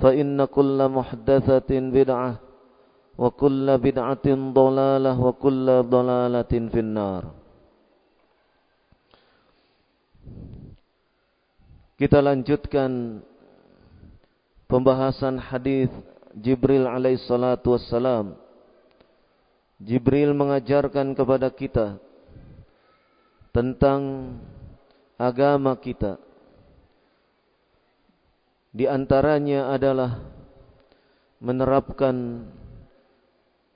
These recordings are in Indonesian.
فإن كل محدثة بدعة وكل بدعة ضلالة وكل ضلالة في النار Kita lanjutkan pembahasan hadis Jibril alaihissalatu wassalam. Jibril mengajarkan kepada kita tentang agama kita di antaranya adalah menerapkan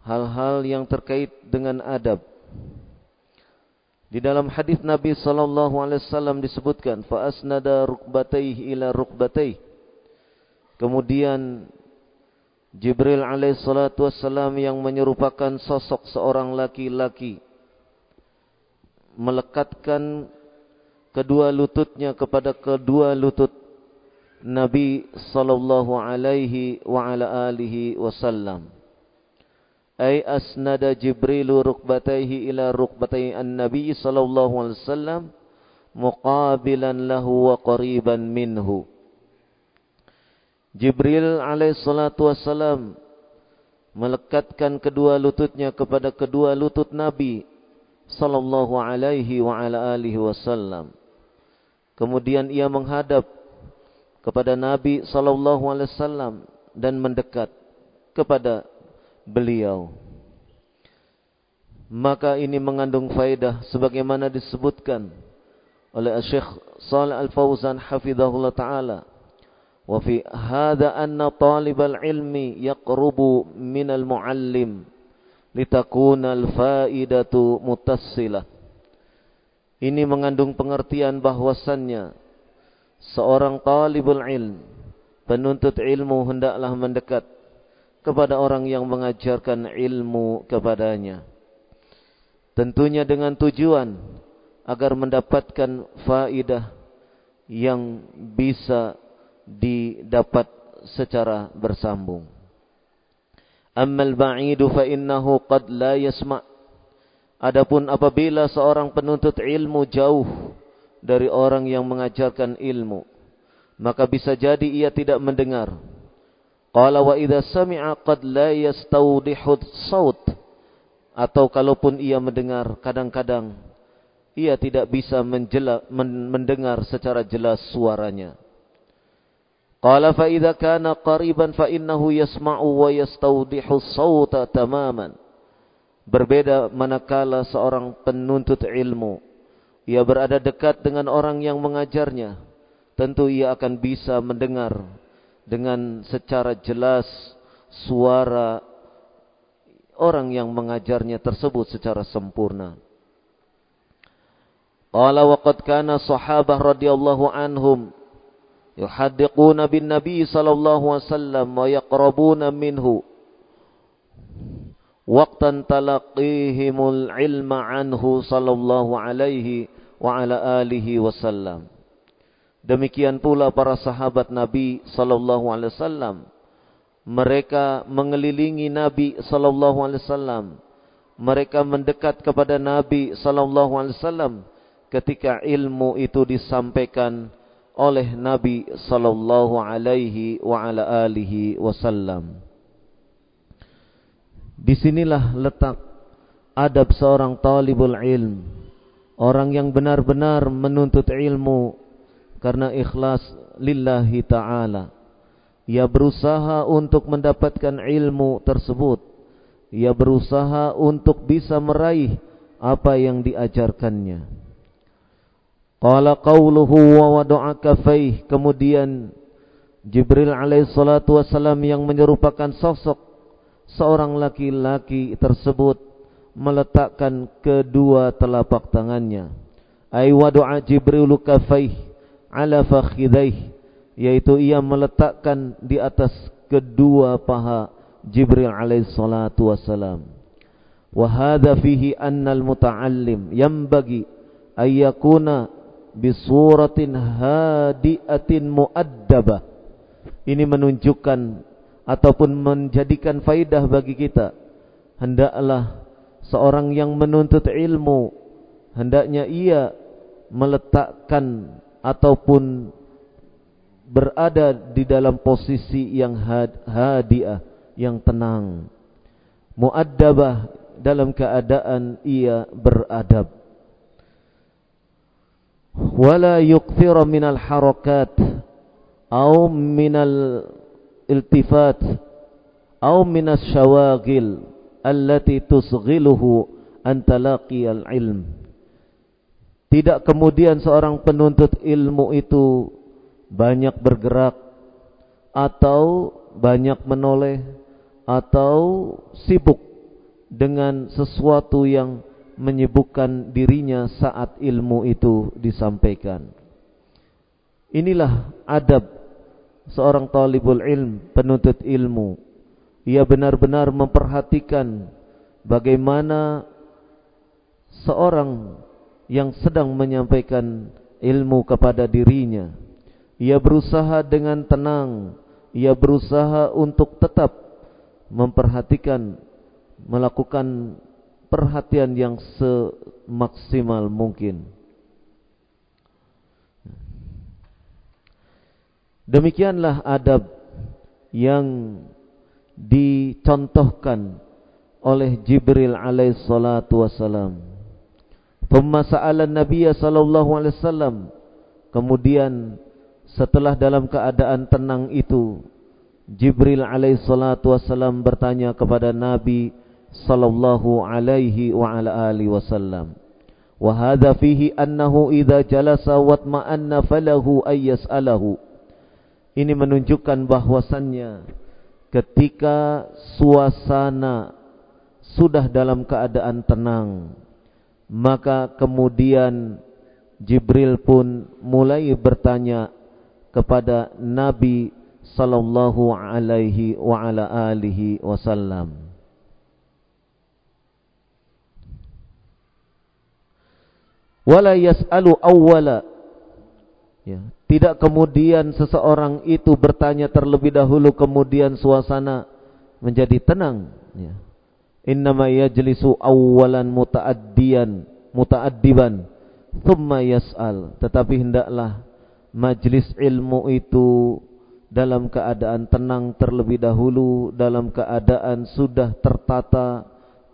hal-hal yang terkait dengan adab. Di dalam hadis Nabi sallallahu alaihi wasallam disebutkan fa asnada rukbatayhi ila rukbatayhi. Kemudian Jibril alaihi salatu yang menyerupakan sosok seorang laki-laki melekatkan kedua lututnya kepada kedua lutut Nabi sallallahu alaihi wa ala alihi wasallam. Ay asnada Jibril rukbatayhi ila rukbatay an-nabi sallallahu alaihi wasallam muqabilan lahu wa qariban minhu. Jibril alaihi salatu wasallam melekatkan kedua lututnya kepada kedua lutut Nabi sallallahu alaihi wa ala alihi wasallam. Kemudian ia menghadap kepada Nabi sallallahu alaihi wasallam dan mendekat kepada beliau. Maka ini mengandung faedah sebagaimana disebutkan oleh Syekh Shalih Al-Fauzan hafizahullah taala. Wa fi hadha anna talibal ilmi yaqrubu min al-muallim litakuna al-faidatu mutassilah. Ini mengandung pengertian bahwasannya seorang talibul ilm, penuntut ilmu hendaklah mendekat kepada orang yang mengajarkan ilmu kepadanya. Tentunya dengan tujuan agar mendapatkan faidah yang bisa didapat secara bersambung. Ammal ba'idu fa innahu qad la yasma' Adapun apabila seorang penuntut ilmu jauh dari orang yang mengajarkan ilmu maka bisa jadi ia tidak mendengar. Qala wa idza sami'a qad la yastawdihu saut. Atau kalaupun ia mendengar kadang-kadang ia tidak bisa menjela, mendengar secara jelas suaranya. Qala fa idza kana qariban fa innahu yasma'u wa yastawdihu sauta tamaman. Berbeda manakala seorang penuntut ilmu ia berada dekat dengan orang yang mengajarnya, tentu ia akan bisa mendengar dengan secara jelas suara orang yang mengajarnya tersebut secara sempurna. Qala wa qad kana sahabah radhiyallahu anhum yuhaddiquna bin nabi sallallahu alaihi wasallam wa yaqrabuna minhu waqtan talaqihimul ilma anhu sallallahu alaihi wa ala alihi wasallam. Demikian pula para sahabat Nabi sallallahu alaihi wasallam. Mereka mengelilingi Nabi sallallahu alaihi wasallam. Mereka mendekat kepada Nabi sallallahu alaihi wasallam ketika ilmu itu disampaikan oleh Nabi sallallahu alaihi wa ala alihi wasallam. Di sinilah letak adab seorang talibul ilm orang yang benar-benar menuntut ilmu karena ikhlas lillahi taala ia berusaha untuk mendapatkan ilmu tersebut. Ia berusaha untuk bisa meraih apa yang diajarkannya. Qala qawluhu wa wada'a kafaih. Kemudian Jibril alaihissalatu wassalam yang menyerupakan sosok seorang laki-laki tersebut meletakkan kedua telapak tangannya. Ay wada'a Jibril kafaih ala fakhidhaih yaitu ia meletakkan di atas kedua paha Jibril alaihissalatu wassalam. Wa hadha fihi anna al-muta'allim yanbaghi ay yakuna bi suratin hadiatin muaddabah. Ini menunjukkan ataupun menjadikan faidah bagi kita. Hendaklah seorang yang menuntut ilmu hendaknya ia meletakkan ataupun berada di dalam posisi yang hadiah, yang tenang. Muaddabah dalam keadaan ia beradab. Wala yukthira minal harakat au minal iltifat au minas syawagil allati tusghiluhu an talaqi al-ilm. Tidak kemudian seorang penuntut ilmu itu banyak bergerak atau banyak menoleh atau sibuk dengan sesuatu yang menyibukkan dirinya saat ilmu itu disampaikan. Inilah adab seorang talibul ilm, penuntut ilmu. Ia benar-benar memperhatikan bagaimana seorang yang sedang menyampaikan ilmu kepada dirinya ia berusaha dengan tenang. Ia berusaha untuk tetap memperhatikan, melakukan perhatian yang semaksimal mungkin. Demikianlah adab yang dicontohkan oleh Jibril alaihissalatu wassalam. Thumma sa'ala Nabi sallallahu alaihi wasallam. Kemudian setelah dalam keadaan tenang itu Jibril alaihissalatu wassalam bertanya kepada Nabi sallallahu alaihi wa ala alihi wasallam wa hadha fihi annahu idza jalasa watma'anna falahu ay yas'alahu ini menunjukkan bahwasannya ketika suasana sudah dalam keadaan tenang maka kemudian Jibril pun mulai bertanya kepada Nabi sallallahu alaihi wa ala alihi wasallam. Wala yas'alu awwala. Ya, tidak kemudian seseorang itu bertanya terlebih dahulu kemudian suasana menjadi tenang, ya. Innama yajlisu awwalan mutaaddiyan, mutaaddiban, thumma yas'al. Tetapi hendaklah majlis ilmu itu dalam keadaan tenang terlebih dahulu, dalam keadaan sudah tertata,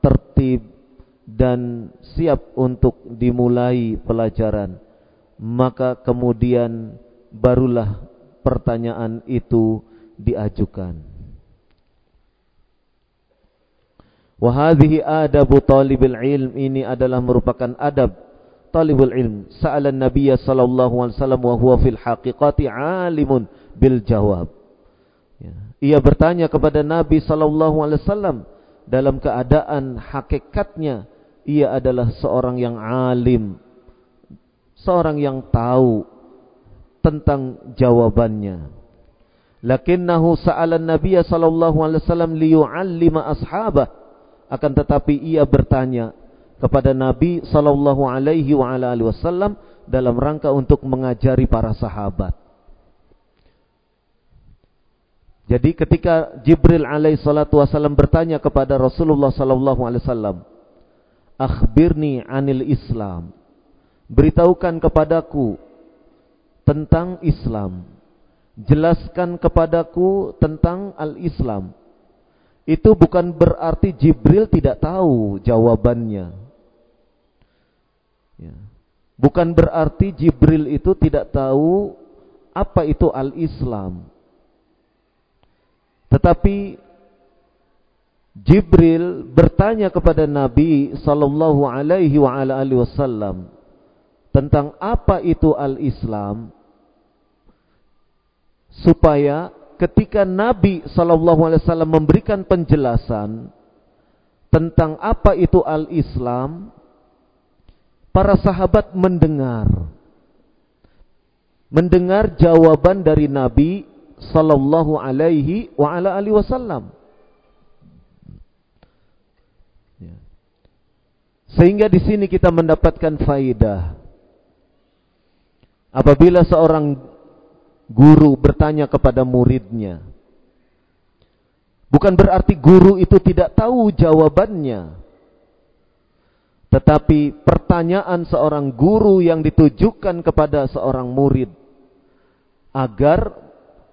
tertib dan siap untuk dimulai pelajaran. Maka kemudian barulah pertanyaan itu diajukan. Wahadhi adabu talibil ilm ini adalah merupakan adab talibul ilm sa'ala Nabi sallallahu alaihi wasallam wa huwa fil haqiqati alimun bil jawab. Ya. Ia bertanya kepada Nabi sallallahu alaihi wasallam dalam keadaan hakikatnya ia adalah seorang yang alim seorang yang tahu tentang jawabannya. Lakinnahu sa'ala Nabi sallallahu alaihi wasallam liyu'allima ashabah. Akan tetapi ia bertanya kepada Nabi sallallahu alaihi wa ala alihi wasallam dalam rangka untuk mengajari para sahabat. Jadi ketika Jibril alaihi salatu wasallam bertanya kepada Rasulullah sallallahu alaihi wasallam, "Akhbirni 'anil Islam." Beritahukan kepadaku tentang Islam. Jelaskan kepadaku tentang al-Islam. Itu bukan berarti Jibril tidak tahu jawabannya. Ya. Bukan berarti Jibril itu tidak tahu apa itu al-Islam. Tetapi Jibril bertanya kepada Nabi sallallahu alaihi wasallam tentang apa itu al-Islam supaya ketika Nabi wasallam memberikan penjelasan tentang apa itu al-Islam para sahabat mendengar. Mendengar jawaban dari Nabi wasallam. Ya. sehingga di sini kita mendapatkan faidah Apabila seorang guru bertanya kepada muridnya, bukan berarti guru itu tidak tahu jawabannya. Tetapi pertanyaan seorang guru yang ditujukan kepada seorang murid agar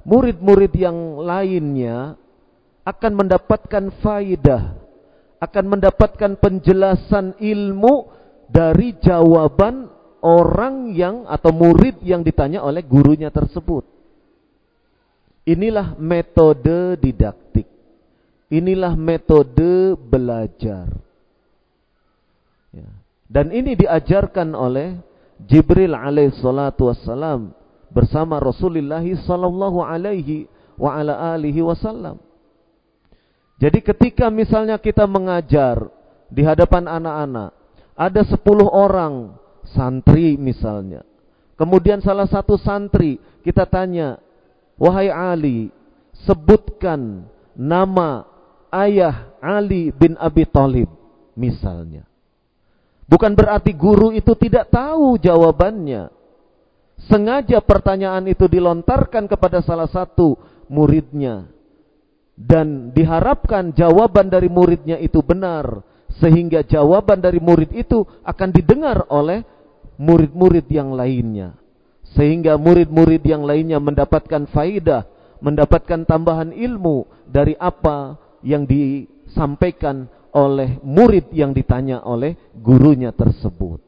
murid-murid yang lainnya akan mendapatkan faidah, akan mendapatkan penjelasan ilmu dari jawaban orang yang atau murid yang ditanya oleh gurunya tersebut. Inilah metode didaktik. Inilah metode belajar. Ya. Dan ini diajarkan oleh Jibril alaihissalatu wassalam bersama Rasulullah sallallahu alaihi wa ala alihi wasallam. Jadi ketika misalnya kita mengajar di hadapan anak-anak, ada sepuluh orang santri misalnya. Kemudian salah satu santri kita tanya, "Wahai Ali, sebutkan nama ayah Ali bin Abi Thalib." Misalnya. Bukan berarti guru itu tidak tahu jawabannya. Sengaja pertanyaan itu dilontarkan kepada salah satu muridnya dan diharapkan jawaban dari muridnya itu benar sehingga jawaban dari murid itu akan didengar oleh murid-murid yang lainnya. Sehingga murid-murid yang lainnya mendapatkan faidah, mendapatkan tambahan ilmu dari apa yang disampaikan oleh murid yang ditanya oleh gurunya tersebut.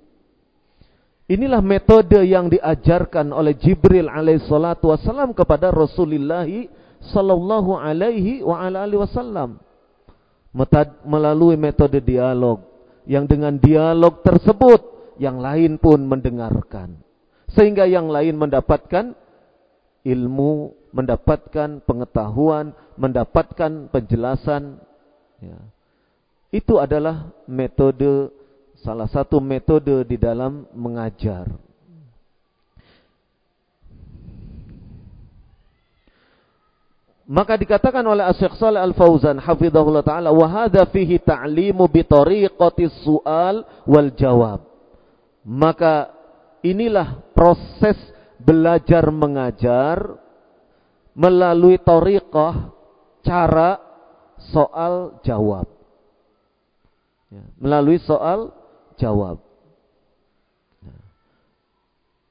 Inilah metode yang diajarkan oleh Jibril alaihissalatu wassalam kepada Rasulullah sallallahu alaihi wa ala alihi wasallam melalui metode dialog yang dengan dialog tersebut yang lain pun mendengarkan. Sehingga yang lain mendapatkan ilmu, mendapatkan pengetahuan, mendapatkan penjelasan. Ya. Itu adalah metode, salah satu metode di dalam mengajar. Maka dikatakan oleh Shalih Al-Fauzan hafizahullah taala wa hadza fihi ta'limu bi tariqati su'al wal jawab maka inilah proses belajar mengajar melalui toriqah cara soal jawab. Ya, melalui soal jawab.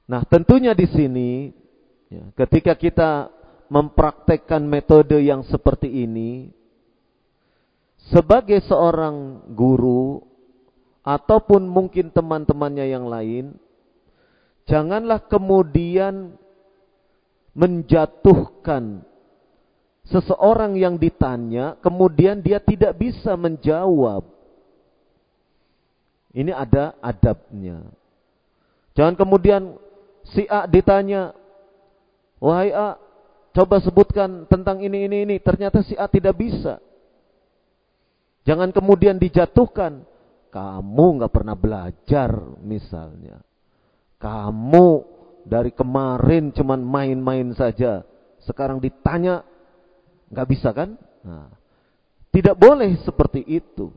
Nah, tentunya di sini ya, ketika kita mempraktekkan metode yang seperti ini sebagai seorang guru ataupun mungkin teman-temannya yang lain, janganlah kemudian menjatuhkan seseorang yang ditanya, kemudian dia tidak bisa menjawab. Ini ada adabnya. Jangan kemudian si A ditanya, wahai A, coba sebutkan tentang ini, ini, ini. Ternyata si A tidak bisa. Jangan kemudian dijatuhkan kamu nggak pernah belajar misalnya. Kamu dari kemarin cuman main-main saja. Sekarang ditanya, nggak bisa kan? Nah, tidak boleh seperti itu.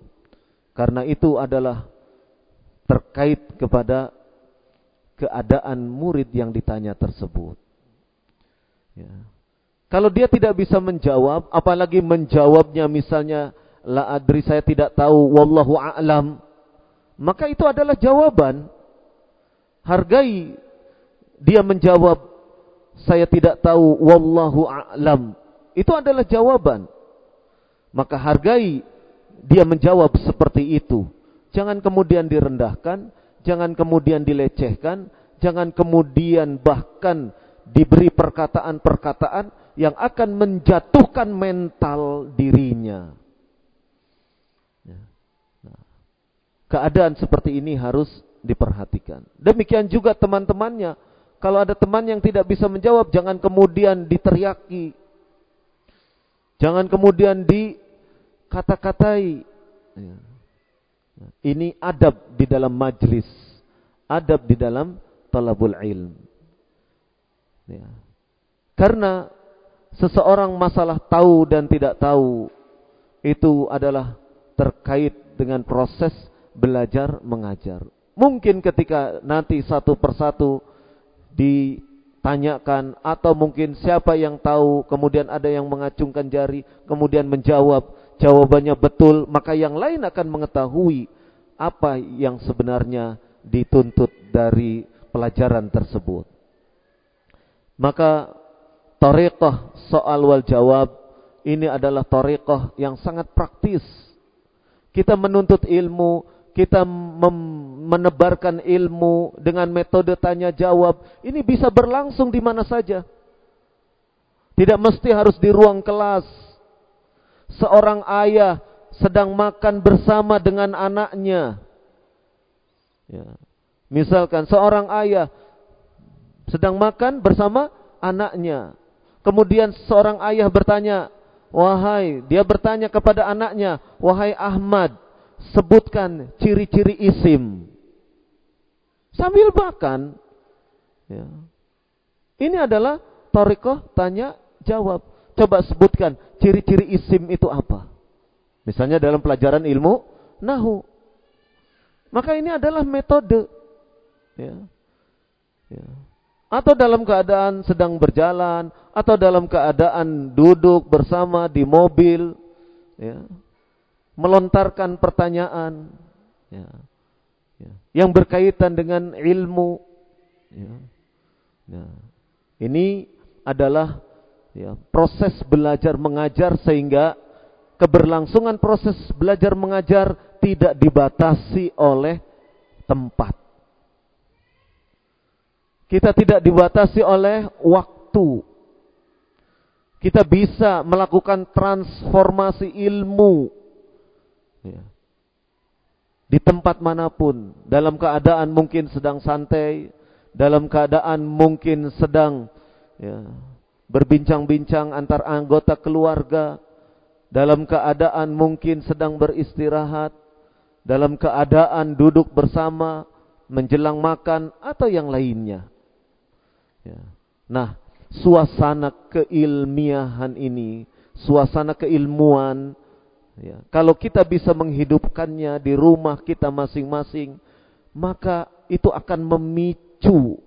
Karena itu adalah terkait kepada keadaan murid yang ditanya tersebut. Ya. Kalau dia tidak bisa menjawab, apalagi menjawabnya misalnya la adri saya tidak tahu wallahu a'lam, maka itu adalah jawaban. Hargai dia menjawab saya tidak tahu wallahu a'lam. Itu adalah jawaban. Maka hargai dia menjawab seperti itu. Jangan kemudian direndahkan, jangan kemudian dilecehkan, jangan kemudian bahkan diberi perkataan-perkataan yang akan menjatuhkan mental dirinya. Ya. Nah, keadaan seperti ini harus diperhatikan. Demikian juga teman-temannya. Kalau ada teman yang tidak bisa menjawab, jangan kemudian diteriaki. Jangan kemudian dikata-katai. Ya. Ini adab di dalam majlis. Adab di dalam talabul ilm. Ya. Karena seseorang masalah tahu dan tidak tahu itu adalah terkait dengan proses belajar mengajar. Mungkin ketika nanti satu persatu ditanyakan atau mungkin siapa yang tahu kemudian ada yang mengacungkan jari kemudian menjawab jawabannya betul maka yang lain akan mengetahui apa yang sebenarnya dituntut dari pelajaran tersebut. Maka tariqah soal wal jawab ini adalah tariqah yang sangat praktis. Kita menuntut ilmu, kita menebarkan ilmu dengan metode tanya jawab. Ini bisa berlangsung di mana saja. Tidak mesti harus di ruang kelas. Seorang ayah sedang makan bersama dengan anaknya. Ya. Misalkan seorang ayah sedang makan bersama anaknya. Kemudian seorang ayah bertanya, "Wahai," dia bertanya kepada anaknya, "Wahai Ahmad, sebutkan ciri-ciri isim." Sambil makan. Ya. Ini adalah torikoh tanya jawab. Coba sebutkan ciri-ciri isim itu apa? Misalnya dalam pelajaran ilmu nahu. Maka ini adalah metode. Ya. Ya atau dalam keadaan sedang berjalan, atau dalam keadaan duduk bersama di mobil, ya, melontarkan pertanyaan ya, ya, yang berkaitan dengan ilmu. Ya, ya. Ini adalah ya, proses belajar mengajar sehingga keberlangsungan proses belajar mengajar tidak dibatasi oleh tempat. Kita tidak dibatasi oleh waktu. Kita bisa melakukan transformasi ilmu. Ya. Di tempat mana pun. Dalam keadaan mungkin sedang santai. Dalam keadaan mungkin sedang ya, berbincang-bincang antar anggota keluarga. Dalam keadaan mungkin sedang beristirahat. Dalam keadaan duduk bersama, menjelang makan, atau yang lainnya. Ya. Nah, suasana keilmiahan ini, suasana keilmuan, ya, kalau kita bisa menghidupkannya di rumah kita masing-masing, maka itu akan memicu,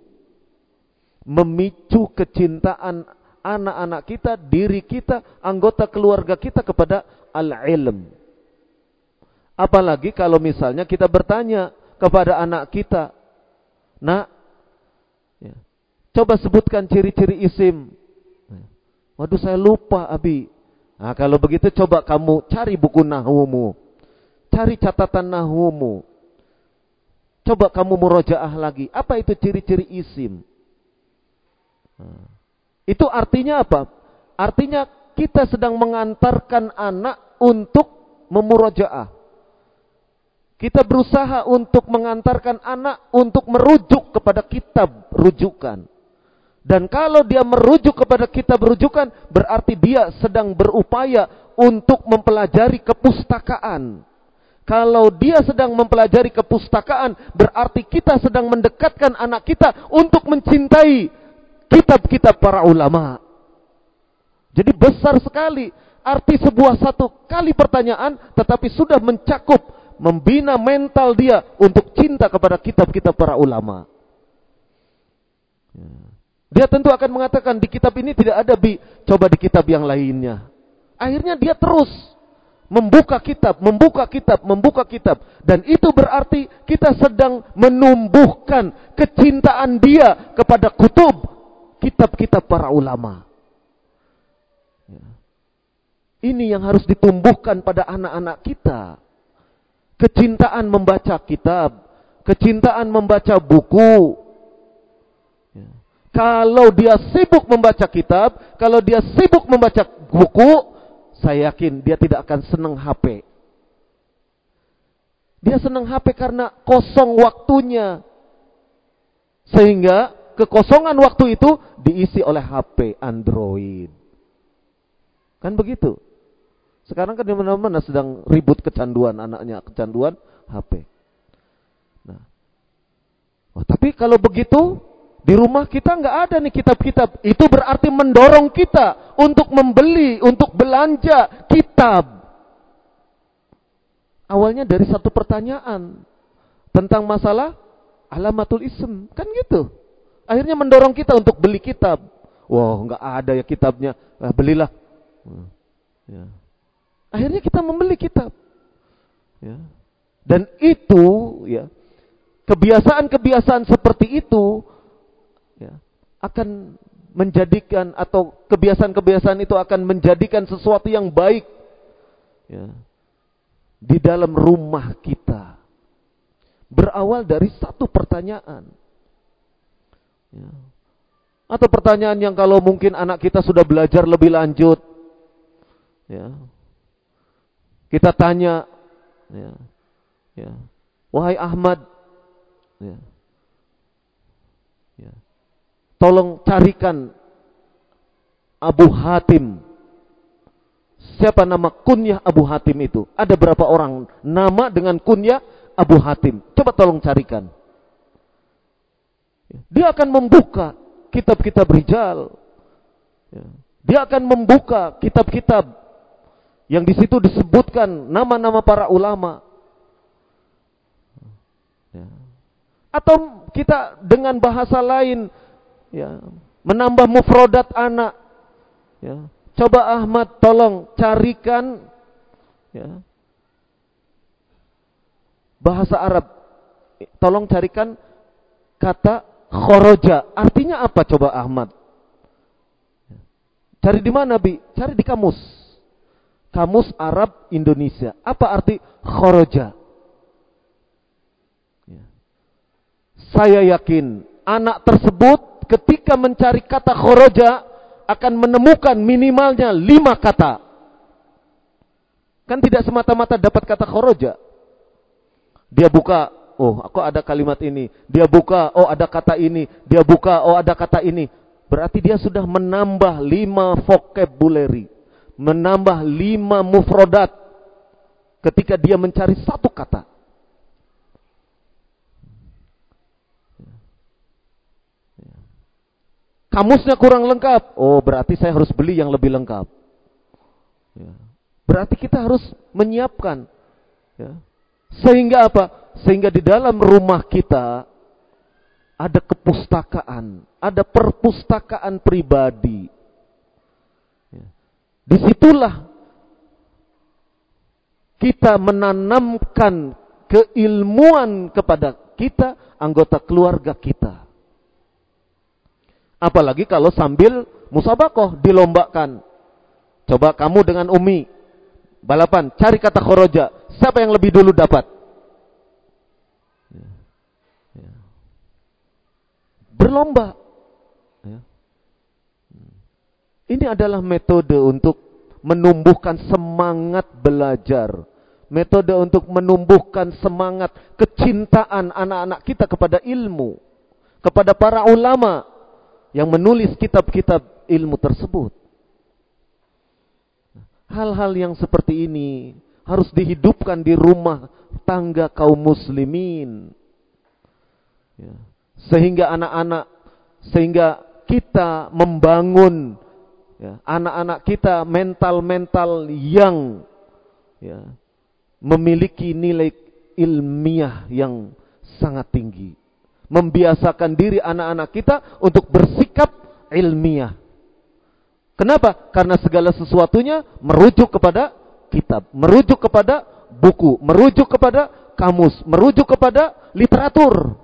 memicu kecintaan anak-anak kita, diri kita, anggota keluarga kita kepada al-ilm. Apalagi kalau misalnya kita bertanya kepada anak kita, nak, ya, Coba sebutkan ciri-ciri isim. Waduh saya lupa Abi. Nah, kalau begitu coba kamu cari buku nahumu. Cari catatan nahumu. Coba kamu murojaah lagi. Apa itu ciri-ciri isim? Nah, itu artinya apa? Artinya kita sedang mengantarkan anak untuk memurojaah. Kita berusaha untuk mengantarkan anak untuk merujuk kepada kitab rujukan. Dan kalau dia merujuk kepada kitab rujukan, berarti dia sedang berupaya untuk mempelajari kepustakaan. Kalau dia sedang mempelajari kepustakaan, berarti kita sedang mendekatkan anak kita untuk mencintai kitab-kitab para ulama. Jadi besar sekali arti sebuah satu kali pertanyaan, tetapi sudah mencakup, membina mental dia untuk cinta kepada kitab-kitab para ulama. Ya. Dia tentu akan mengatakan di kitab ini tidak ada bi, coba di kitab yang lainnya. Akhirnya dia terus membuka kitab, membuka kitab, membuka kitab. Dan itu berarti kita sedang menumbuhkan kecintaan dia kepada kutub, kitab-kitab para ulama. Ya. Ini yang harus ditumbuhkan pada anak-anak kita. Kecintaan membaca kitab, kecintaan membaca buku. Kalau dia sibuk membaca kitab, kalau dia sibuk membaca buku, saya yakin dia tidak akan senang HP. Dia senang HP karena kosong waktunya. Sehingga kekosongan waktu itu diisi oleh HP Android. Kan begitu. Sekarang kan di mana-mana sedang ribut kecanduan anaknya, kecanduan HP. Nah. Oh, tapi kalau begitu di rumah kita nggak ada nih kitab-kitab. Itu berarti mendorong kita untuk membeli, untuk belanja kitab. Awalnya dari satu pertanyaan tentang masalah alamatul ism, kan gitu. Akhirnya mendorong kita untuk beli kitab. Wow, nggak ada ya kitabnya, nah, belilah. Ya. Akhirnya kita membeli kitab. Ya. Dan itu, ya, kebiasaan-kebiasaan seperti itu akan menjadikan atau kebiasaan-kebiasaan itu akan menjadikan sesuatu yang baik ya, di dalam rumah kita. Berawal dari satu pertanyaan. Ya. Atau pertanyaan yang kalau mungkin anak kita sudah belajar lebih lanjut. Ya. Kita tanya, ya, ya, wahai Ahmad, ya, tolong carikan Abu Hatim. Siapa nama kunyah Abu Hatim itu? Ada berapa orang nama dengan kunyah Abu Hatim? Coba tolong carikan. Dia akan membuka kitab-kitab rijal. Dia akan membuka kitab-kitab yang di situ disebutkan nama-nama para ulama. Atau kita dengan bahasa lain ya, menambah mufrodat anak. Ya. Coba Ahmad tolong carikan ya, bahasa Arab. Tolong carikan kata khoroja. Artinya apa coba Ahmad? Cari di mana Bi? Cari di kamus. Kamus Arab Indonesia. Apa arti khoroja? Ya. Saya yakin anak tersebut ketika mencari kata khoroja akan menemukan minimalnya lima kata. Kan tidak semata-mata dapat kata khoroja. Dia buka, oh aku ada kalimat ini. Dia buka, oh ada kata ini. Dia buka, oh ada kata ini. Berarti dia sudah menambah lima vocabulary. Menambah lima mufrodat. Ketika dia mencari satu kata. Kamusnya kurang lengkap. Oh, berarti saya harus beli yang lebih lengkap. Ya. Berarti kita harus menyiapkan. Ya. Sehingga apa? Sehingga di dalam rumah kita ada kepustakaan, ada perpustakaan pribadi. Ya. Di situlah kita menanamkan keilmuan kepada kita, anggota keluarga kita. Apalagi kalau sambil musabakoh dilombakan. Coba kamu dengan Umi balapan, cari kata khoroja. Siapa yang lebih dulu dapat? Berlomba. Ini adalah metode untuk menumbuhkan semangat belajar. Metode untuk menumbuhkan semangat kecintaan anak-anak kita kepada ilmu. Kepada para ulama yang menulis kitab-kitab ilmu tersebut. Hal-hal yang seperti ini harus dihidupkan di rumah tangga kaum muslimin. Ya. Sehingga anak-anak, sehingga kita membangun ya, anak-anak kita mental-mental yang ya, memiliki nilai ilmiah yang sangat tinggi. Membiasakan diri anak-anak kita untuk bersikap ilmiah. Kenapa? Karena segala sesuatunya merujuk kepada kitab, merujuk kepada buku, merujuk kepada kamus, merujuk kepada literatur.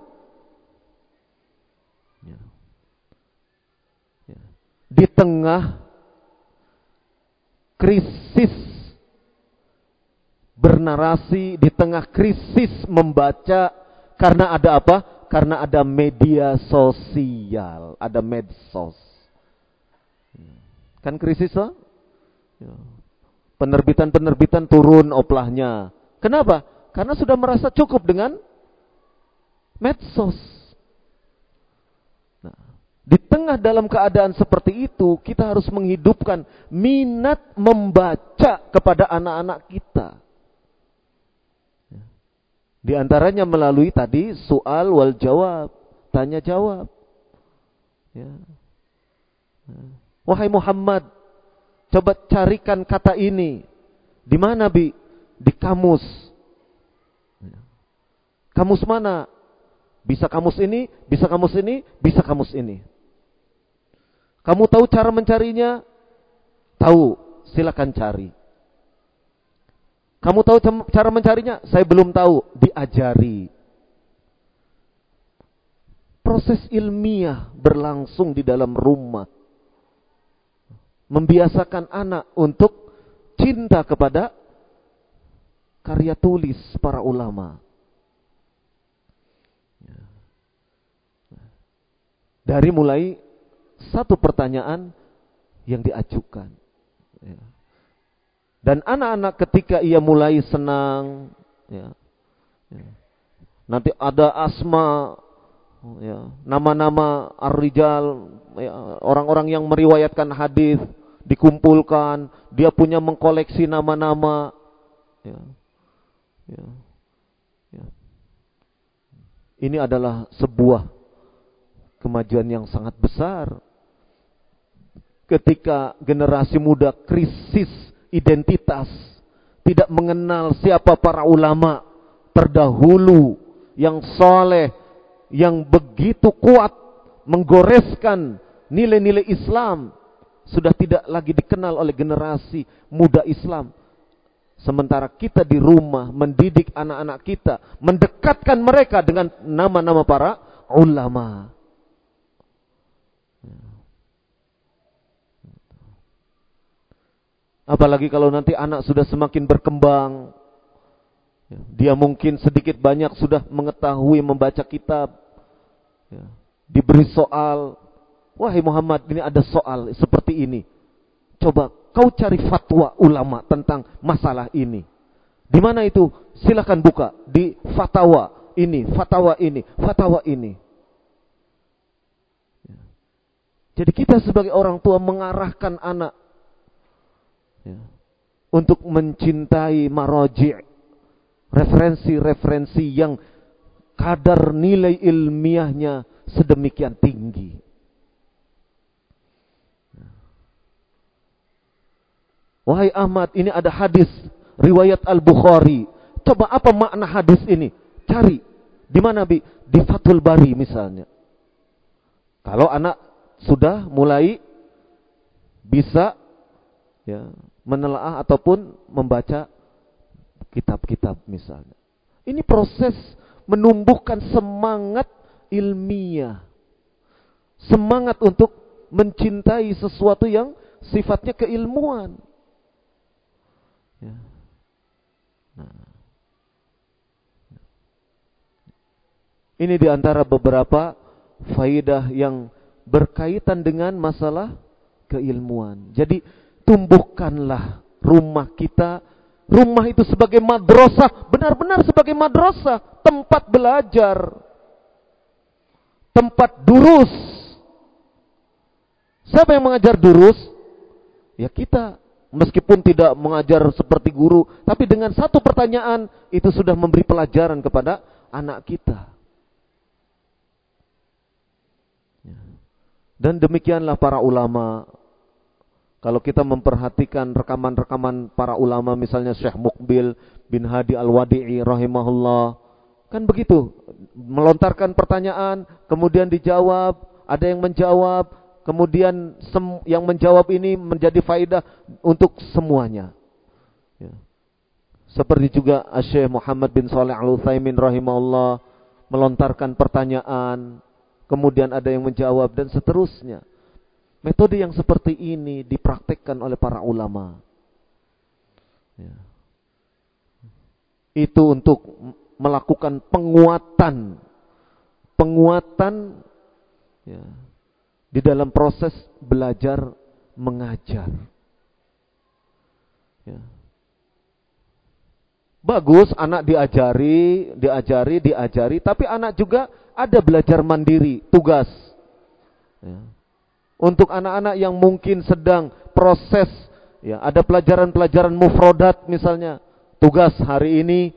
Ya. Ya. Di tengah krisis bernarasi di tengah krisis membaca karena ada apa? Karena ada media sosial, ada medsos. Kan krisis loh? Ya. Penerbitan-penerbitan turun oplahnya. Kenapa? Karena sudah merasa cukup dengan medsos. Di tengah dalam keadaan seperti itu, kita harus menghidupkan minat membaca kepada anak-anak kita. Di antaranya melalui tadi soal wal jawab, tanya jawab. Ya. Wahai Muhammad, coba carikan kata ini. Di mana bi? Di kamus. Kamus mana? Bisa kamus ini, bisa kamus ini, bisa kamus ini. Kamu tahu cara mencarinya? Tahu, silakan cari. Kamu tahu cara mencarinya? Saya belum tahu, diajari. Proses ilmiah berlangsung di dalam rumah. Membiasakan anak untuk cinta kepada karya tulis para ulama. Dari mulai satu pertanyaan yang diajukan. Ya. Dan anak-anak ketika ia mulai senang, ya, ya, nanti ada asma, ya, nama-nama ar-rijal, ya, orang-orang yang meriwayatkan hadis dikumpulkan, dia punya mengkoleksi nama-nama. Ya, ya, ya. Ini adalah sebuah kemajuan yang sangat besar ketika generasi muda krisis identitas, tidak mengenal siapa para ulama terdahulu yang soleh, yang begitu kuat menggoreskan nilai-nilai Islam, sudah tidak lagi dikenal oleh generasi muda Islam. Sementara kita di rumah mendidik anak-anak kita, mendekatkan mereka dengan nama-nama para ulama. Apalagi kalau nanti anak sudah semakin berkembang. Ya, dia mungkin sedikit banyak sudah mengetahui membaca kitab. Ya, diberi soal. Wahai Muhammad ini ada soal seperti ini. Coba kau cari fatwa ulama tentang masalah ini. Di mana itu? Silakan buka di fatwa ini, fatwa ini, fatwa ini. Ya. Jadi kita sebagai orang tua mengarahkan anak ya, untuk mencintai maroji referensi-referensi yang kadar nilai ilmiahnya sedemikian tinggi. Wahai Ahmad, ini ada hadis riwayat Al-Bukhari. Coba apa makna hadis ini? Cari. Di mana, Bi? Di Fathul Bari misalnya. Kalau anak sudah mulai bisa ya menelaah ataupun membaca kitab-kitab misalnya. Ini proses menumbuhkan semangat ilmiah. Semangat untuk mencintai sesuatu yang sifatnya keilmuan. Ya. Nah. Ini di antara beberapa faidah yang berkaitan dengan masalah keilmuan. Jadi tumbuhkanlah rumah kita. Rumah itu sebagai madrasah, benar-benar sebagai madrasah, tempat belajar, tempat durus. Siapa yang mengajar durus? Ya kita Meskipun tidak mengajar seperti guru, tapi dengan satu pertanyaan itu sudah memberi pelajaran kepada anak kita. Ya. Dan demikianlah para ulama. Kalau kita memperhatikan rekaman-rekaman para ulama misalnya Syekh Mukbil bin Hadi Al-Wadi'i rahimahullah. Kan begitu, melontarkan pertanyaan, kemudian dijawab, ada yang menjawab, kemudian yang menjawab ini menjadi faidah untuk semuanya. Ya. Seperti juga Syekh Muhammad bin Saleh Al-Utsaimin rahimahullah melontarkan pertanyaan, kemudian ada yang menjawab dan seterusnya. Metode yang seperti ini dipraktekkan oleh para ulama. Ya. Itu untuk melakukan penguatan, penguatan ya, di dalam proses belajar mengajar. Ya. Bagus anak diajari, diajari, diajari, tapi anak juga ada belajar mandiri, tugas. Ya. Untuk anak-anak yang mungkin sedang proses, ya ada pelajaran-pelajaran mufrodat misalnya, tugas hari ini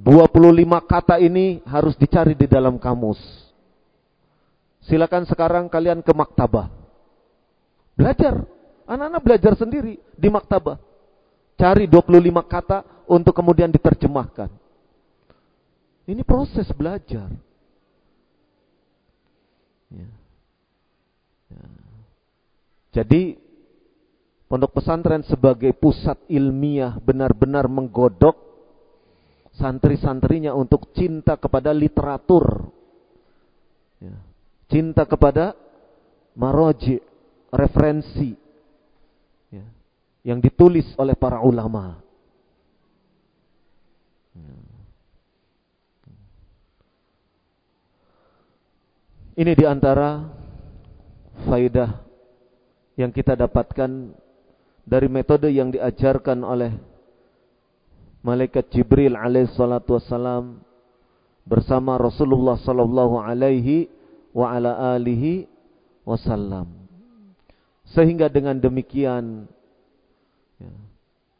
25 kata ini harus dicari di dalam kamus. Silakan sekarang kalian ke maktabah. Belajar. Anak-anak belajar sendiri di maktabah. Cari 25 kata untuk kemudian diterjemahkan. Ini proses belajar. Ya. Ya. Jadi pondok pesantren sebagai pusat ilmiah benar-benar menggodok santri-santrinya untuk cinta kepada literatur. Ya cinta kepada maroji, referensi ya, yang ditulis oleh para ulama. Ini di antara faidah yang kita dapatkan dari metode yang diajarkan oleh malaikat Jibril alaihi salatu wassalam bersama Rasulullah sallallahu alaihi wa ala alihi wasallam. Sehingga dengan demikian ya,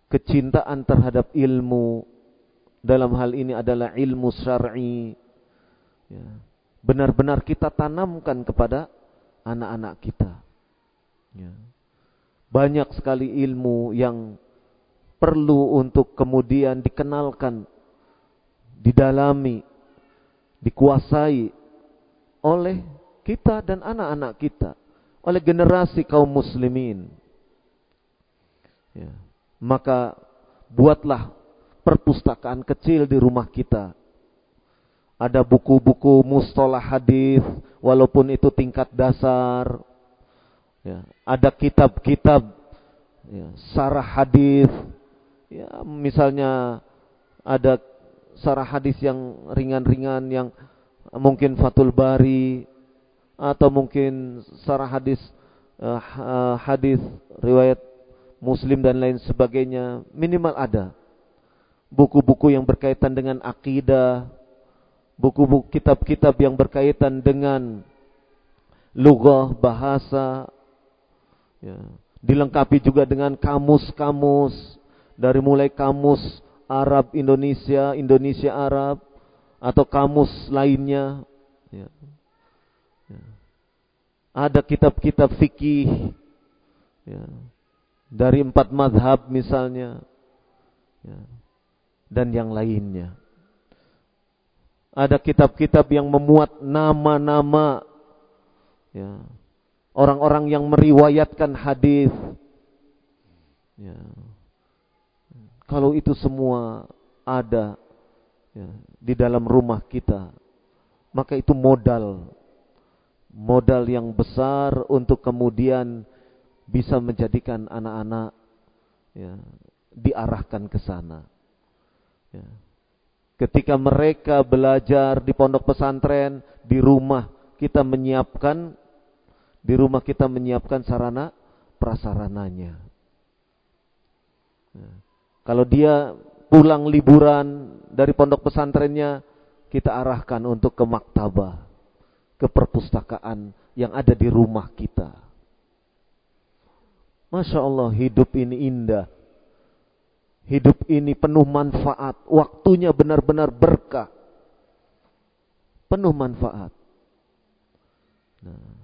kecintaan terhadap ilmu dalam hal ini adalah ilmu syar'i ya, benar-benar kita tanamkan kepada anak-anak kita. Ya. Banyak sekali ilmu yang perlu untuk kemudian dikenalkan, didalami, dikuasai oleh kita dan anak-anak kita, oleh generasi kaum muslimin. Ya. Maka buatlah perpustakaan kecil di rumah kita. Ada buku-buku mustalah hadis, walaupun itu tingkat dasar. Ya. Ada kitab-kitab ya, sarah hadis. Ya, misalnya ada sarah hadis yang ringan-ringan yang mungkin Fatul Bari atau mungkin sarah hadis uh, hadis riwayat Muslim dan lain sebagainya minimal ada buku-buku yang berkaitan dengan akidah buku-buku kitab-kitab yang berkaitan dengan lugah bahasa ya. dilengkapi juga dengan kamus-kamus dari mulai kamus Arab Indonesia Indonesia Arab atau kamus lainnya. Ya. Ya. Ada kitab-kitab fikih ya. dari empat madhab misalnya, ya. dan yang lainnya. Ada kitab-kitab yang memuat nama-nama ya. Orang-orang yang meriwayatkan hadis. Ya. Kalau itu semua ada ya, di dalam rumah kita, maka itu modal, modal yang besar untuk kemudian bisa menjadikan anak-anak ya, diarahkan ke sana. Ya. Ketika mereka belajar di pondok pesantren, di rumah kita menyiapkan, di rumah kita menyiapkan sarana prasarananya. Ya. Kalau dia pulang liburan dari pondok pesantrennya kita arahkan untuk ke maktabah, ke perpustakaan yang ada di rumah kita. Masya Allah hidup ini indah. Hidup ini penuh manfaat. Waktunya benar-benar berkah. Penuh manfaat. Nah,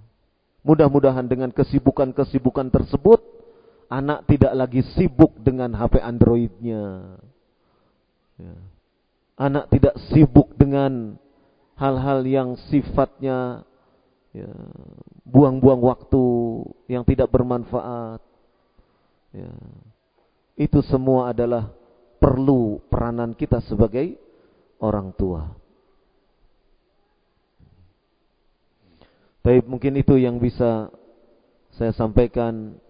mudah-mudahan dengan kesibukan-kesibukan tersebut, anak tidak lagi sibuk dengan HP Androidnya. Ya. Anak tidak sibuk dengan hal-hal yang sifatnya ya, buang-buang waktu yang tidak bermanfaat. Ya. Itu semua adalah perlu peranan kita sebagai orang tua. Baik, mungkin itu yang bisa saya sampaikan.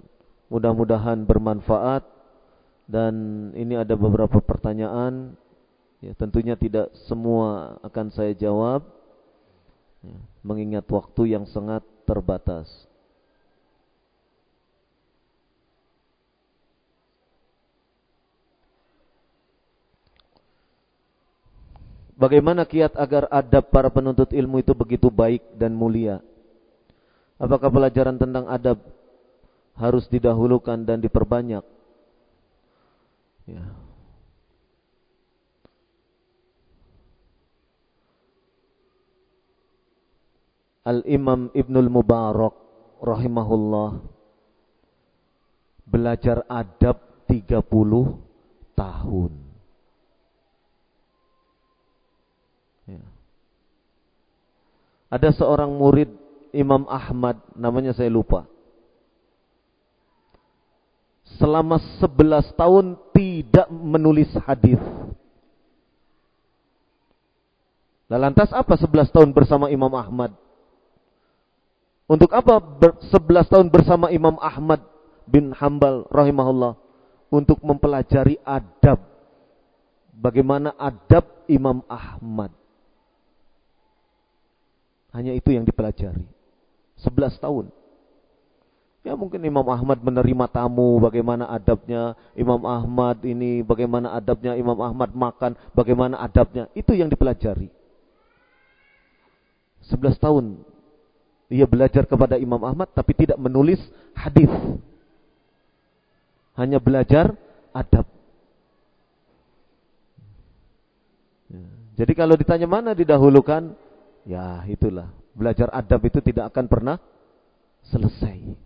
Mudah-mudahan bermanfaat dan ini ada beberapa pertanyaan. Ya, tentunya tidak semua akan saya jawab. Ya, mengingat waktu yang sangat terbatas. Bagaimana kiat agar adab para penuntut ilmu itu begitu baik dan mulia? Apakah pelajaran tentang adab harus didahulukan dan diperbanyak? Ya. Al-Imam Ibnul Mubarak rahimahullah belajar adab 30 tahun. Ya. Ada seorang murid Imam Ahmad, namanya saya lupa. Selama 11 tahun tidak menulis hadis. Lantas apa 11 tahun bersama Imam Ahmad? Untuk apa ber, 11 tahun bersama Imam Ahmad bin Hambal rahimahullah? Untuk mempelajari adab. Bagaimana adab Imam Ahmad. Hanya itu yang dipelajari. 11 tahun. Ya mungkin Imam Ahmad menerima tamu, bagaimana adabnya Imam Ahmad ini, bagaimana adabnya Imam Ahmad makan, bagaimana adabnya. Itu yang dipelajari. 11 tahun ia belajar kepada Imam Ahmad tapi tidak menulis hadis. Hanya belajar adab. Ya. Jadi kalau ditanya mana didahulukan, Ya, itulah. Belajar adab itu tidak akan pernah selesai.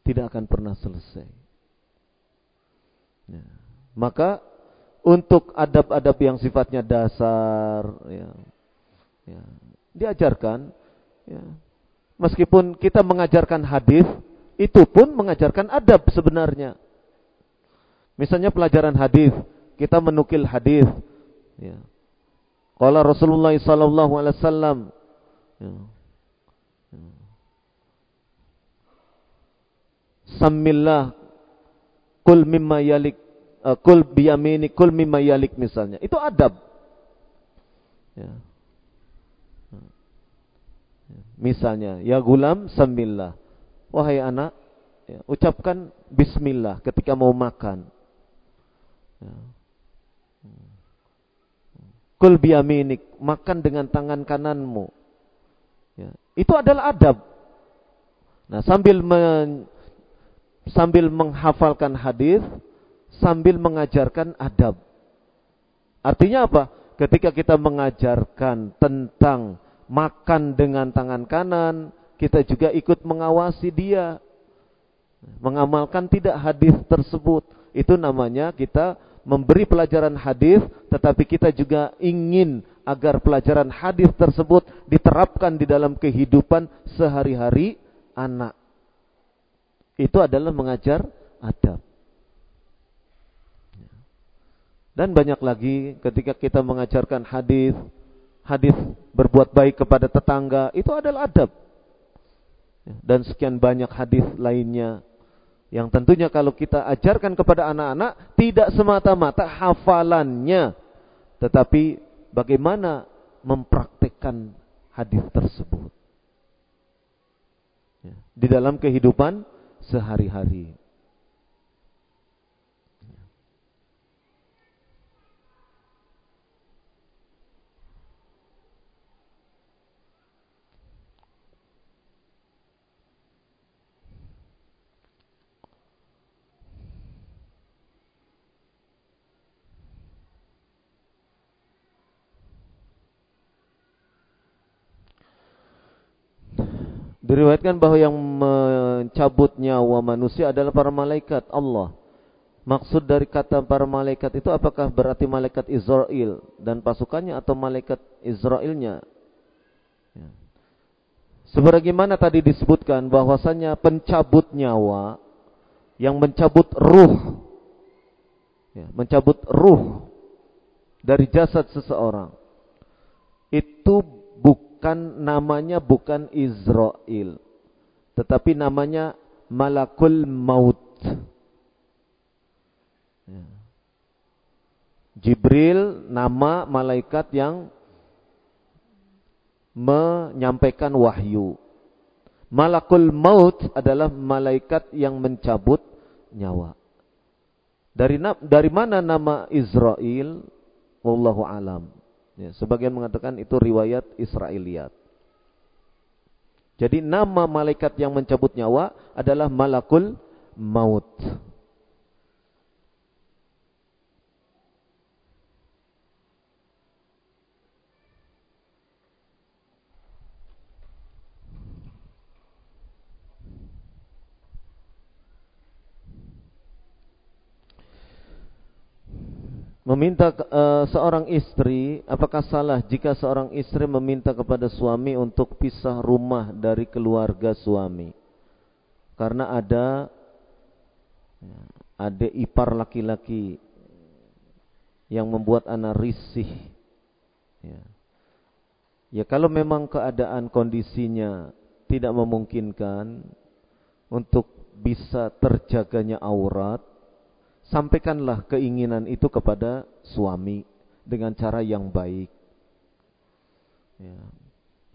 Tidak akan pernah selesai. Ya. Maka untuk adab-adab yang sifatnya dasar, ya, ya, diajarkan. Ya. Meskipun kita mengajarkan hadis, itu pun mengajarkan adab sebenarnya. Misalnya pelajaran hadis, kita menukil hadis, ya. Qala Rasulullah sallallahu alaihi wasallam ya. Sammillah kul mimma yalik uh, kul biyamini kul mimma yalik misalnya. Itu adab. Ya. ya. Misalnya, ya gulam sammillah. Wahai anak, ya, ucapkan bismillah ketika mau makan. Ya. Kul biyaminik, makan dengan tangan kananmu. Ya, itu adalah adab. Nah, sambil men, sambil menghafalkan hadis, sambil mengajarkan adab. Artinya apa? Ketika kita mengajarkan tentang makan dengan tangan kanan, kita juga ikut mengawasi dia. Mengamalkan tidak hadis tersebut. Itu namanya kita memberi pelajaran hadis, tetapi kita juga ingin agar pelajaran hadis tersebut diterapkan di dalam kehidupan sehari-hari anak. Itu adalah mengajar adab. Dan banyak lagi ketika kita mengajarkan hadis, hadis berbuat baik kepada tetangga, itu adalah adab. Dan sekian banyak hadis lainnya yang tentunya kalau kita ajarkan kepada anak-anak tidak semata-mata hafalannya, tetapi bagaimana mempraktekkan hadis tersebut ya, di dalam kehidupan sehari-hari. Diriwayatkan bahwa yang mencabut nyawa manusia adalah para malaikat Allah. Maksud dari kata para malaikat itu apakah berarti malaikat Israel dan pasukannya atau malaikat Israelnya? Ya. Sebagaimana tadi disebutkan bahwasanya pencabut nyawa yang mencabut ruh, ya, mencabut ruh dari jasad seseorang itu bukan namanya bukan Israel, tetapi namanya malakul maut. Ya. Jibril nama malaikat yang menyampaikan wahyu. Malakul maut adalah malaikat yang mencabut nyawa. Dari dari mana nama Israel? Wallahu alam. Ya, sebagian mengatakan itu riwayat Israiliyat. Jadi nama malaikat yang mencabut nyawa adalah malakul maut. Meminta uh, seorang istri, apakah salah jika seorang istri meminta kepada suami untuk pisah rumah dari keluarga suami? Karena ada ya, ada ipar laki-laki yang membuat anak risih. Ya. ya kalau memang keadaan kondisinya tidak memungkinkan untuk bisa terjaganya aurat, sampaikanlah keinginan itu kepada suami dengan cara yang baik. Ya.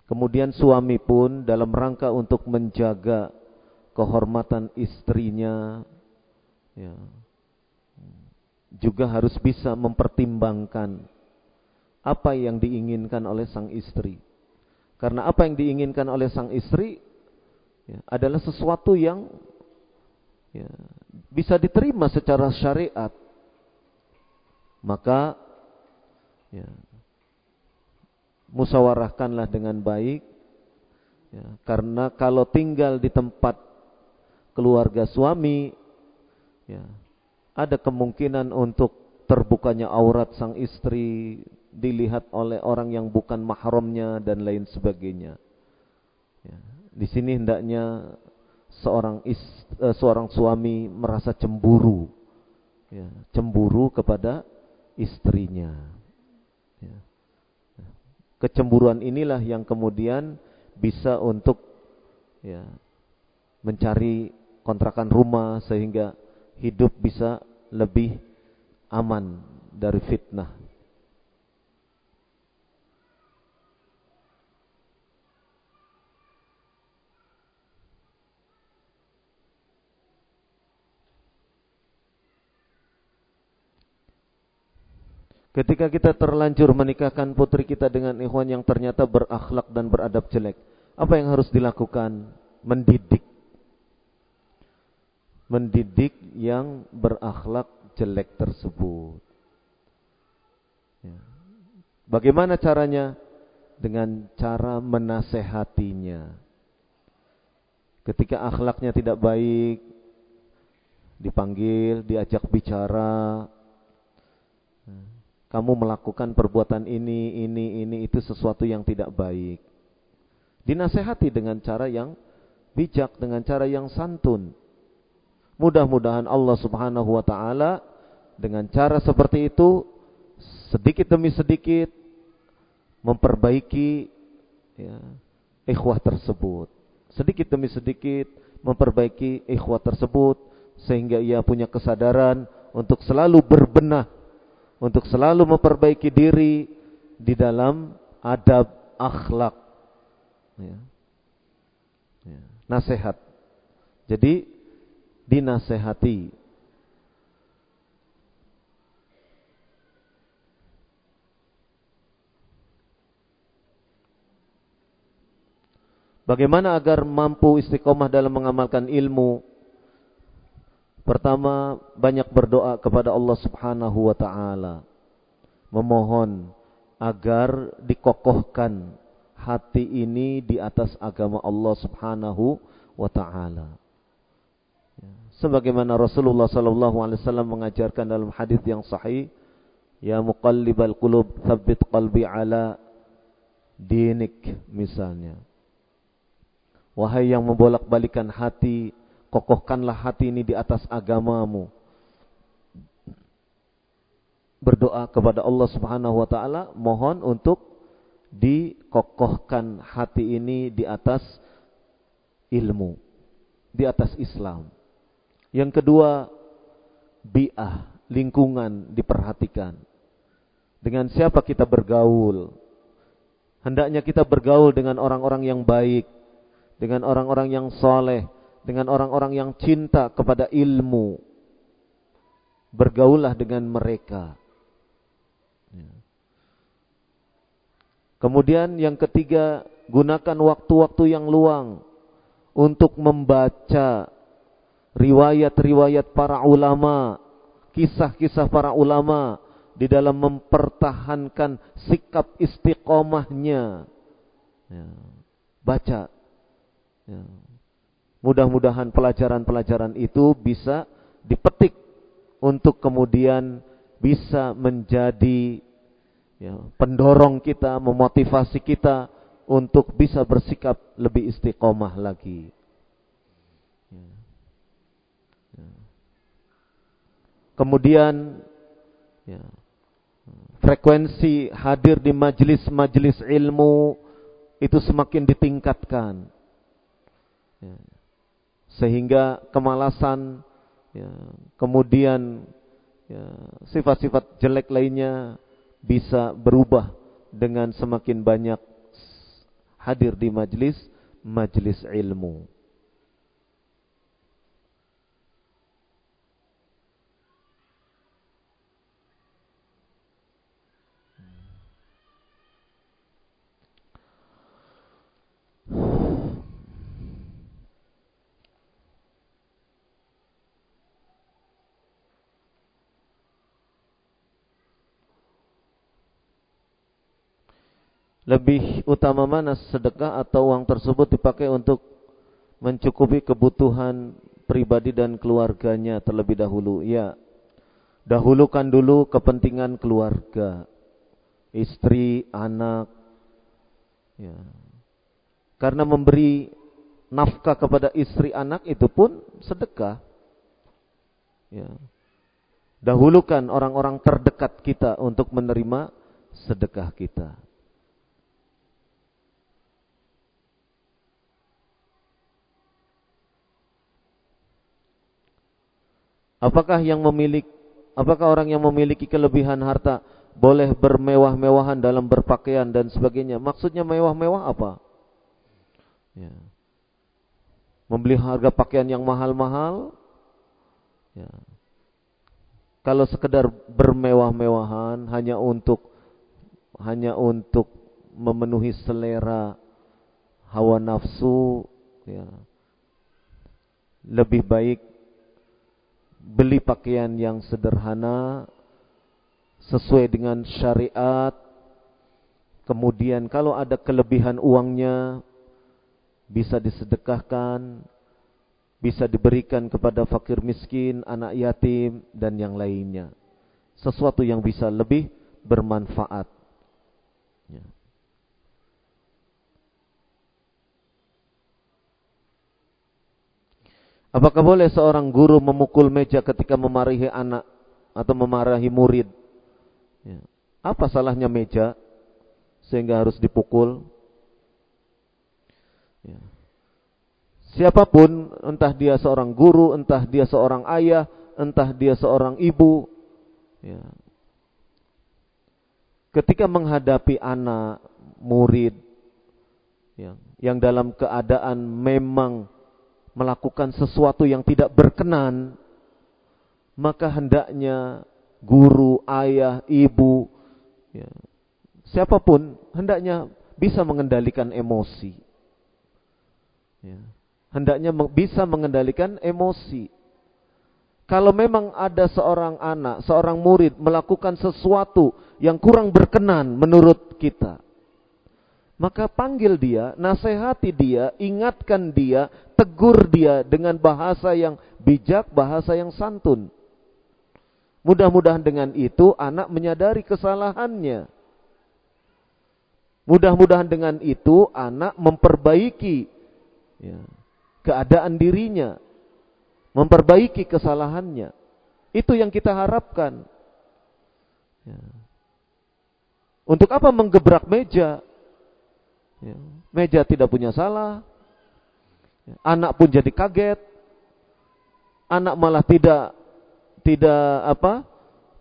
Kemudian suami pun dalam rangka untuk menjaga kehormatan istrinya, ya, juga harus bisa mempertimbangkan apa yang diinginkan oleh sang istri. Karena apa yang diinginkan oleh sang istri ya, adalah sesuatu yang ya, bisa diterima secara syariat, maka ya, musawarahkanlah dengan baik. Ya, karena kalau tinggal di tempat keluarga suami, ya, ada kemungkinan untuk terbukanya aurat sang istri dilihat oleh orang yang bukan mahramnya dan lain sebagainya. Ya, di sini hendaknya seorang is, uh, seorang suami merasa cemburu, ya, cemburu kepada istrinya. Ya. Kecemburuan inilah yang kemudian bisa untuk ya, mencari kontrakan rumah sehingga hidup bisa lebih aman dari fitnah. Ketika kita terlanjur menikahkan putri kita dengan ikhwan yang ternyata berakhlak dan beradab jelek, apa yang harus dilakukan? Mendidik. Mendidik yang berakhlak jelek tersebut. Ya. Bagaimana caranya? Dengan cara menasehatinya. Ketika akhlaknya tidak baik, dipanggil, diajak bicara, kamu melakukan perbuatan ini, ini, ini, itu sesuatu yang tidak baik. Dinasehati dengan cara yang bijak, dengan cara yang santun. Mudah-mudahan Allah subhanahu wa ta'ala dengan cara seperti itu, sedikit demi sedikit, memperbaiki ya, ikhwah tersebut. Sedikit demi sedikit, memperbaiki ikhwah tersebut, sehingga ia punya kesadaran untuk selalu berbenah untuk selalu memperbaiki diri di dalam adab akhlak. Ya. Ya. Nasihat. Jadi dinasehati. Bagaimana agar mampu istiqomah dalam mengamalkan ilmu Pertama, banyak berdoa kepada Allah Subhanahu wa taala. Memohon agar dikokohkan hati ini di atas agama Allah Subhanahu wa taala. Ya. Sebagaimana Rasulullah sallallahu alaihi wasallam mengajarkan dalam hadis yang sahih, ya muqallibal qulub, tsabbit qalbi ala dinik misalnya. Wahai yang membolak-balikan hati, kokohkanlah hati ini di atas agamamu. Berdoa kepada Allah Subhanahu wa taala mohon untuk dikokohkan hati ini di atas ilmu, di atas Islam. Yang kedua, bi'ah, lingkungan diperhatikan. Dengan siapa kita bergaul? Hendaknya kita bergaul dengan orang-orang yang baik, dengan orang-orang yang soleh, dengan orang-orang yang cinta kepada ilmu. Bergaulah dengan mereka. Ya. Kemudian yang ketiga, gunakan waktu-waktu yang luang untuk membaca riwayat-riwayat para ulama, kisah-kisah para ulama di dalam mempertahankan sikap istiqomahnya. Ya. Baca Ya. Mudah-mudahan pelajaran-pelajaran itu bisa dipetik untuk kemudian bisa menjadi ya, pendorong kita, memotivasi kita untuk bisa bersikap lebih istiqomah lagi. Ya. Ya. Kemudian ya, frekuensi hadir di majelis-majelis ilmu itu semakin ditingkatkan. Ya. Sehingga kemalasan, ya, kemudian ya, sifat-sifat ya, jelek lainnya bisa berubah dengan semakin banyak hadir di majlis majlis ilmu. Lebih utama mana sedekah atau uang tersebut dipakai untuk mencukupi kebutuhan pribadi dan keluarganya terlebih dahulu? Ya, dahulukan dulu kepentingan keluarga, istri, anak. Ya. Karena memberi nafkah kepada istri anak itu pun sedekah. Ya. Dahulukan orang-orang terdekat kita untuk menerima sedekah kita. Apakah yang memiliki apakah orang yang memiliki kelebihan harta boleh bermewah-mewahan dalam berpakaian dan sebagainya? Maksudnya mewah-mewah apa? Ya. Membeli harga pakaian yang mahal-mahal? Ya. Kalau sekedar bermewah-mewahan hanya untuk hanya untuk memenuhi selera hawa nafsu, ya. Lebih baik beli pakaian yang sederhana sesuai dengan syariat. Kemudian kalau ada kelebihan uangnya bisa disedekahkan, bisa diberikan kepada fakir miskin, anak yatim dan yang lainnya. Sesuatu yang bisa lebih bermanfaat. Ya. Apakah boleh seorang guru memukul meja ketika memarahi anak atau memarahi murid? Ya. Apa salahnya meja sehingga harus dipukul? Ya. Siapa pun, entah dia seorang guru, entah dia seorang ayah, entah dia seorang ibu, ya. ketika menghadapi anak, murid, ya, yang dalam keadaan memang melakukan sesuatu yang tidak berkenan, maka hendaknya guru, ayah, ibu, ya, siapa pun hendaknya bisa mengendalikan emosi. Ya, hendaknya bisa mengendalikan emosi. Kalau memang ada seorang anak, seorang murid melakukan sesuatu yang kurang berkenan menurut kita, maka panggil dia, nasihati dia, ingatkan dia, tegur dia dengan bahasa yang bijak, bahasa yang santun. Mudah-mudahan dengan itu anak menyadari kesalahannya. Mudah-mudahan dengan itu anak memperbaiki ya, keadaan dirinya, memperbaiki kesalahannya. Itu yang kita harapkan. Ya. Untuk apa menggebrak meja? Ya. Meja tidak punya salah. Ya. Anak pun jadi kaget. Anak malah tidak tidak apa?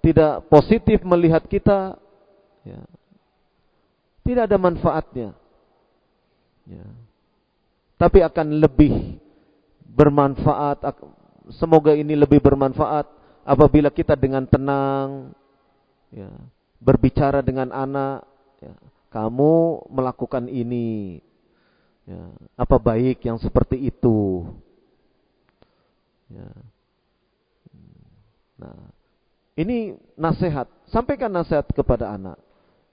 Tidak positif melihat kita. Ya. Tidak ada manfaatnya. Ya. Tapi akan lebih bermanfaat. Semoga ini lebih bermanfaat apabila kita dengan tenang ya, berbicara dengan anak. Ya, kamu melakukan ini. Ya, apa baik yang seperti itu? Ya. Nah, ini nasihat. Sampaikan nasihat kepada anak.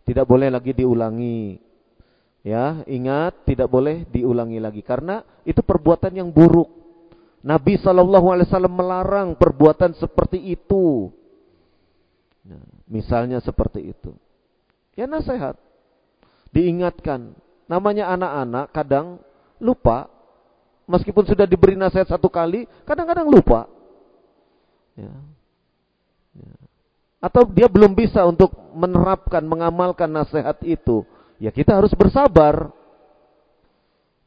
Tidak boleh lagi diulangi. Ya, ingat tidak boleh diulangi lagi karena itu perbuatan yang buruk. Nabi Wasallam melarang perbuatan seperti itu. Nah, misalnya seperti itu. Ya nasihat, diingatkan. Namanya anak-anak kadang lupa, meskipun sudah diberi nasihat satu kali, kadang-kadang lupa. Ya. Ya. Atau dia belum bisa untuk menerapkan, mengamalkan nasihat itu. Ya kita harus bersabar.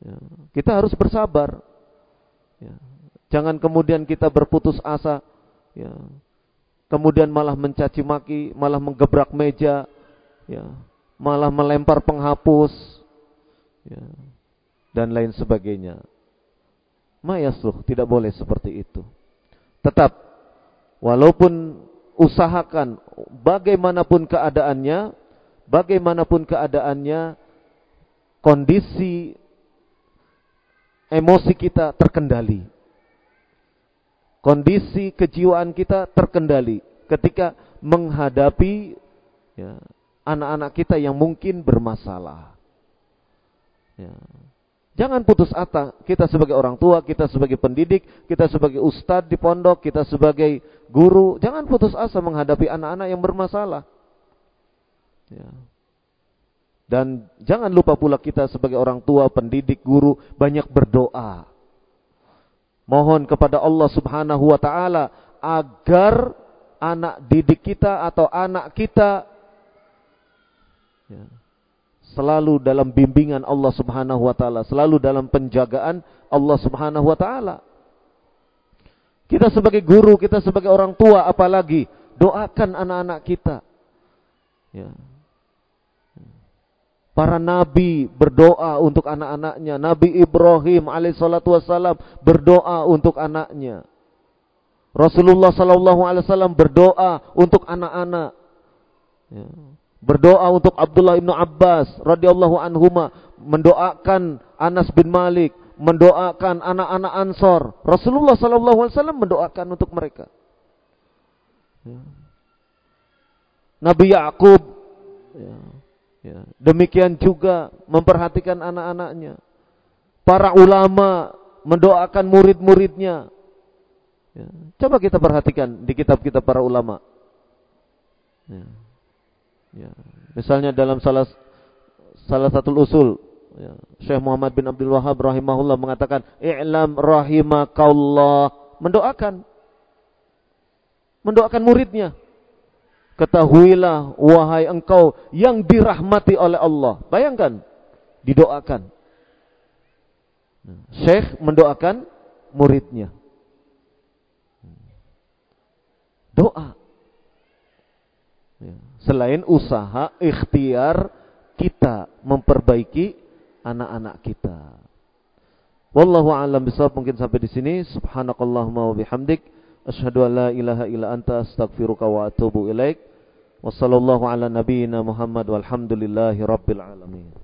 Ya. Kita harus bersabar. Ya. Jangan kemudian kita berputus asa. Ya. Kemudian malah mencaci maki, malah menggebrak meja, ya. Malah melempar penghapus, ya. dan lain sebagainya. Mayasuh tidak boleh seperti itu. Tetap, walaupun usahakan bagaimanapun keadaannya, bagaimanapun keadaannya, kondisi emosi kita terkendali. Kondisi kejiwaan kita terkendali ketika menghadapi ya, anak-anak kita yang mungkin bermasalah. Ya. Jangan putus asa. Kita sebagai orang tua, kita sebagai pendidik, kita sebagai ustadz di pondok, kita sebagai guru, jangan putus asa menghadapi anak-anak yang bermasalah. Ya. Dan jangan lupa pula kita sebagai orang tua, pendidik, guru banyak berdoa. Mohon kepada Allah Subhanahu wa taala agar anak didik kita atau anak kita ya, selalu dalam bimbingan Allah Subhanahu wa taala, selalu dalam penjagaan Allah Subhanahu wa taala. Kita sebagai guru, kita sebagai orang tua apalagi doakan anak-anak kita. Ya. Para nabi berdoa untuk anak-anaknya. Nabi Ibrahim alaihissalatu wassalam berdoa untuk anaknya. Rasulullah sallallahu alaihi wasallam berdoa untuk anak-anak. Ya berdoa untuk Abdullah bin Abbas radhiyallahu anhuma, mendoakan Anas bin Malik, mendoakan anak-anak Ansor. Rasulullah sallallahu alaihi wasallam mendoakan untuk mereka. Ya. Nabi Yakub ya, ya. demikian juga memperhatikan anak-anaknya. Para ulama mendoakan murid-muridnya. Ya. Coba kita perhatikan di kitab-kitab para ulama. Ya. Misalnya dalam salah salah satu usul ya, Syekh Muhammad bin Abdul Wahab rahimahullah mengatakan i'lam rahimakallah. Mendoakan. Mendoakan muridnya. Ketahuilah wahai engkau yang dirahmati oleh Allah. Bayangkan. Didoakan. Syekh mendoakan muridnya. Doa selain usaha ikhtiar kita memperbaiki anak-anak kita. Wallahu a'lam bishawab mungkin sampai di sini. Subhanakallahumma wa bihamdik asyhadu an la ilaha illa anta astaghfiruka wa atubu ilaik. Wassallallahu ala nabiyyina Muhammad walhamdulillahi rabbil alamin.